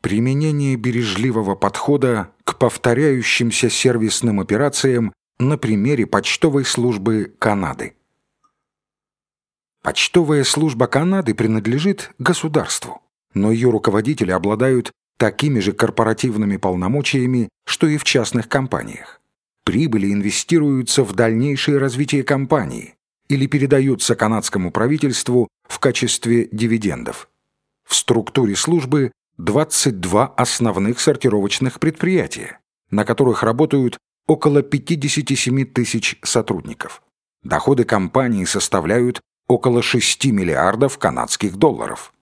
Применение бережливого подхода к повторяющимся сервисным операциям на примере почтовой службы Канады. Почтовая служба Канады принадлежит государству, но ее руководители обладают такими же корпоративными полномочиями, что и в частных компаниях. Прибыли инвестируются в дальнейшее развитие компании или передаются канадскому правительству в качестве дивидендов. В структуре службы 22 основных сортировочных предприятия, на которых работают около 57 тысяч сотрудников. Доходы компании составляют около 6 миллиардов канадских долларов.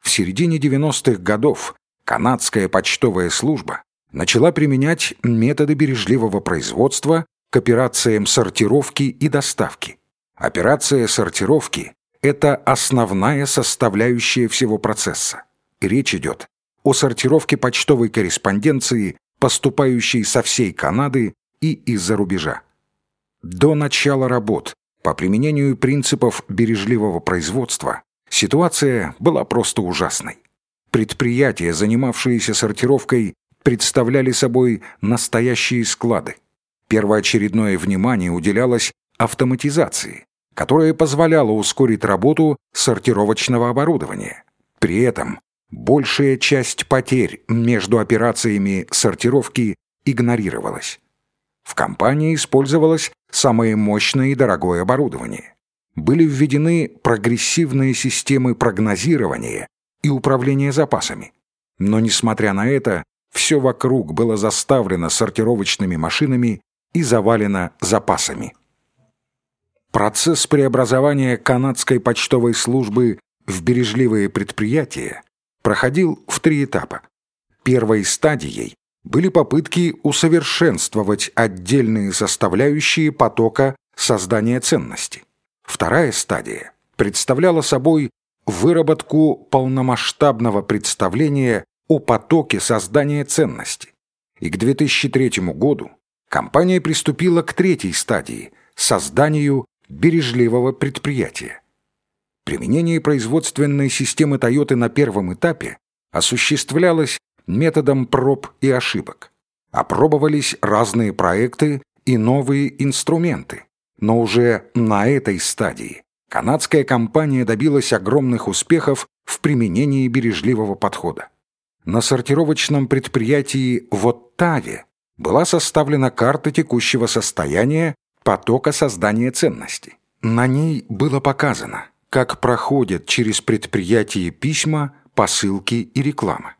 В середине 90-х годов канадская почтовая служба начала применять методы бережливого производства к операциям сортировки и доставки. Операция сортировки – это основная составляющая всего процесса. Речь идет о сортировке почтовой корреспонденции, поступающей со всей Канады и из-за рубежа. До начала работ по применению принципов бережливого производства ситуация была просто ужасной. Предприятия, занимавшиеся сортировкой, представляли собой настоящие склады. Первоочередное внимание уделялось автоматизации, которая позволяла ускорить работу сортировочного оборудования. При этом большая часть потерь между операциями сортировки игнорировалась. В компании использовалось самое мощное и дорогое оборудование. Были введены прогрессивные системы прогнозирования и управления запасами. Но, несмотря на это, все вокруг было заставлено сортировочными машинами и завалено запасами. Процесс преобразования канадской почтовой службы в бережливые предприятия проходил в три этапа. Первой стадией были попытки усовершенствовать отдельные составляющие потока создания ценности. Вторая стадия представляла собой выработку полномасштабного представления о потоке создания ценности. И к 2003 году компания приступила к третьей стадии – созданию бережливого предприятия. Применение производственной системы Toyota на первом этапе осуществлялось методом проб и ошибок. Опробовались разные проекты и новые инструменты. Но уже на этой стадии канадская компания добилась огромных успехов в применении бережливого подхода. На сортировочном предприятии в Оттаве была составлена карта текущего состояния потока создания ценностей. На ней было показано, как проходят через предприятие письма, посылки и реклама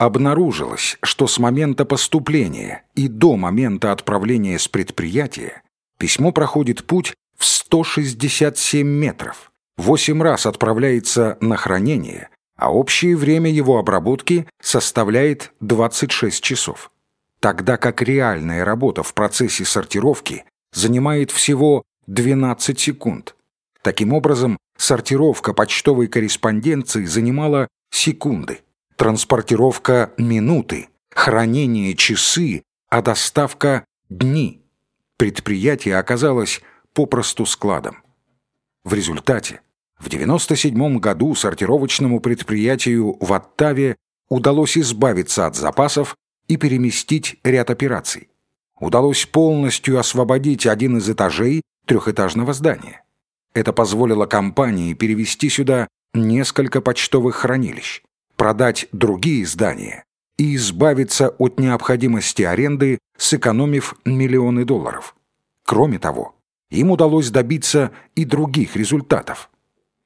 обнаружилось, что с момента поступления и до момента отправления с предприятия письмо проходит путь в 167 метров, 8 раз отправляется на хранение, а общее время его обработки составляет 26 часов. Тогда как реальная работа в процессе сортировки занимает всего 12 секунд. Таким образом, сортировка почтовой корреспонденции занимала секунды транспортировка – минуты, хранение – часы, а доставка – дни. Предприятие оказалось попросту складом. В результате в 97 году сортировочному предприятию в Оттаве удалось избавиться от запасов и переместить ряд операций. Удалось полностью освободить один из этажей трехэтажного здания. Это позволило компании перевести сюда несколько почтовых хранилищ продать другие здания и избавиться от необходимости аренды, сэкономив миллионы долларов. Кроме того, им удалось добиться и других результатов.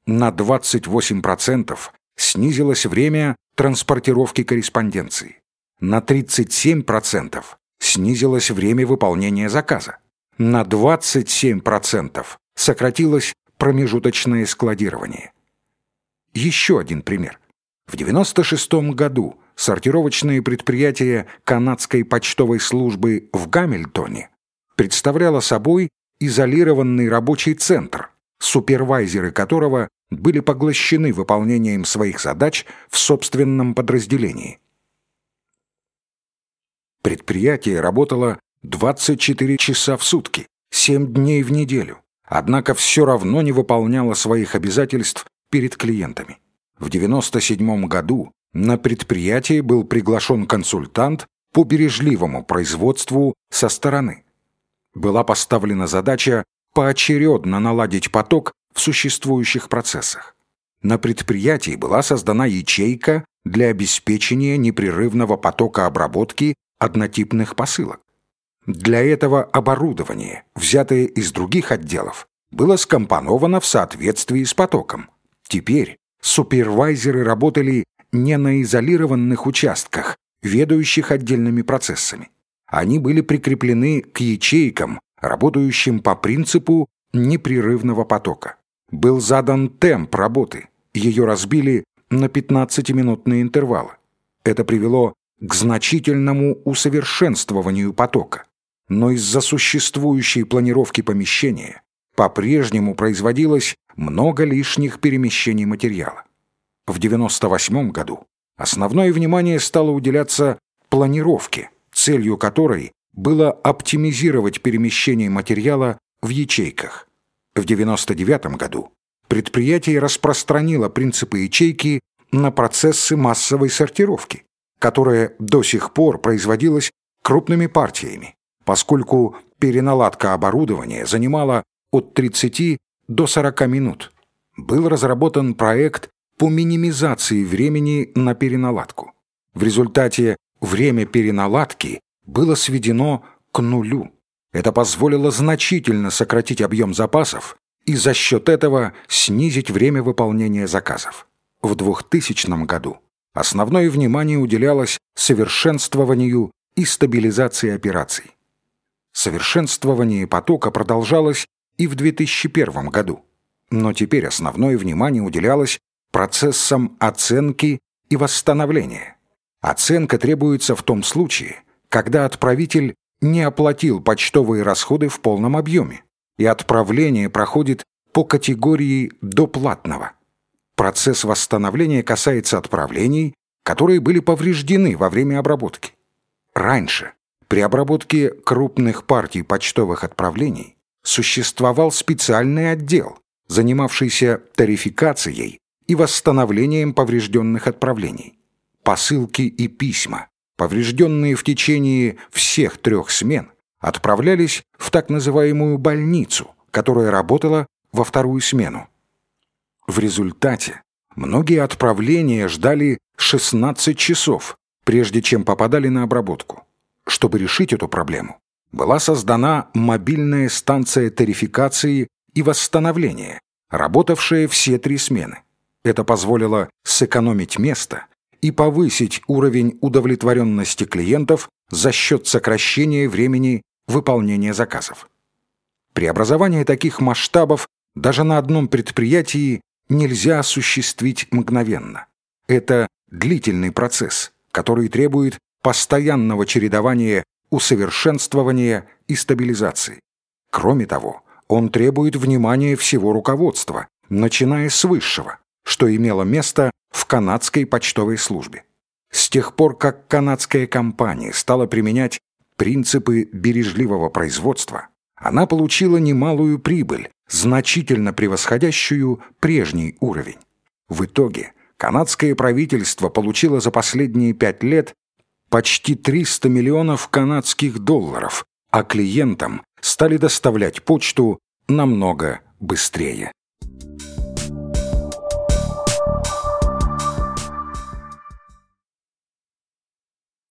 На 28% снизилось время транспортировки корреспонденции. На 37% снизилось время выполнения заказа. На 27% сократилось промежуточное складирование. Еще один пример. В 1996 году сортировочное предприятие канадской почтовой службы в Гамильтоне представляло собой изолированный рабочий центр, супервайзеры которого были поглощены выполнением своих задач в собственном подразделении. Предприятие работало 24 часа в сутки, 7 дней в неделю, однако все равно не выполняло своих обязательств перед клиентами. В 1997 году На предприятии был приглашен консультант по бережливому производству со стороны. Была поставлена задача поочередно наладить поток в существующих процессах. На предприятии была создана ячейка для обеспечения непрерывного потока обработки однотипных посылок. Для этого оборудование, взятое из других отделов, было скомпоновано в соответствии с потоком. Теперь супервайзеры работали не на изолированных участках, ведающих отдельными процессами. Они были прикреплены к ячейкам, работающим по принципу непрерывного потока. Был задан темп работы, ее разбили на 15-минутные интервалы. Это привело к значительному усовершенствованию потока. Но из-за существующей планировки помещения по-прежнему производилось много лишних перемещений материала. В 1998 году основное внимание стало уделяться планировке, целью которой было оптимизировать перемещение материала в ячейках. В 1999 году предприятие распространило принципы ячейки на процессы массовой сортировки, которая до сих пор производилась крупными партиями, поскольку переналадка оборудования занимала от 30 до 40 минут. Был разработан проект по минимизации времени на переналадку. В результате время переналадки было сведено к нулю. Это позволило значительно сократить объем запасов и за счет этого снизить время выполнения заказов. В 2000 году основное внимание уделялось совершенствованию и стабилизации операций. Совершенствование потока продолжалось и в 2001 году, но теперь основное внимание уделялось процессам оценки и восстановления. Оценка требуется в том случае, когда отправитель не оплатил почтовые расходы в полном объеме, и отправление проходит по категории доплатного. Процесс восстановления касается отправлений, которые были повреждены во время обработки. Раньше, при обработке крупных партий почтовых отправлений, существовал специальный отдел, занимавшийся тарификацией и восстановлением поврежденных отправлений. Посылки и письма, поврежденные в течение всех трех смен, отправлялись в так называемую больницу, которая работала во вторую смену. В результате многие отправления ждали 16 часов, прежде чем попадали на обработку. Чтобы решить эту проблему, была создана мобильная станция тарификации и восстановления, работавшая все три смены. Это позволило сэкономить место и повысить уровень удовлетворенности клиентов за счет сокращения времени выполнения заказов. Преобразование таких масштабов даже на одном предприятии нельзя осуществить мгновенно. Это длительный процесс, который требует постоянного чередования усовершенствования и стабилизации. Кроме того, он требует внимания всего руководства, начиная с высшего, что имело место в канадской почтовой службе. С тех пор, как канадская компания стала применять принципы бережливого производства, она получила немалую прибыль, значительно превосходящую прежний уровень. В итоге канадское правительство получило за последние пять лет почти 300 миллионов канадских долларов, а клиентам стали доставлять почту намного быстрее.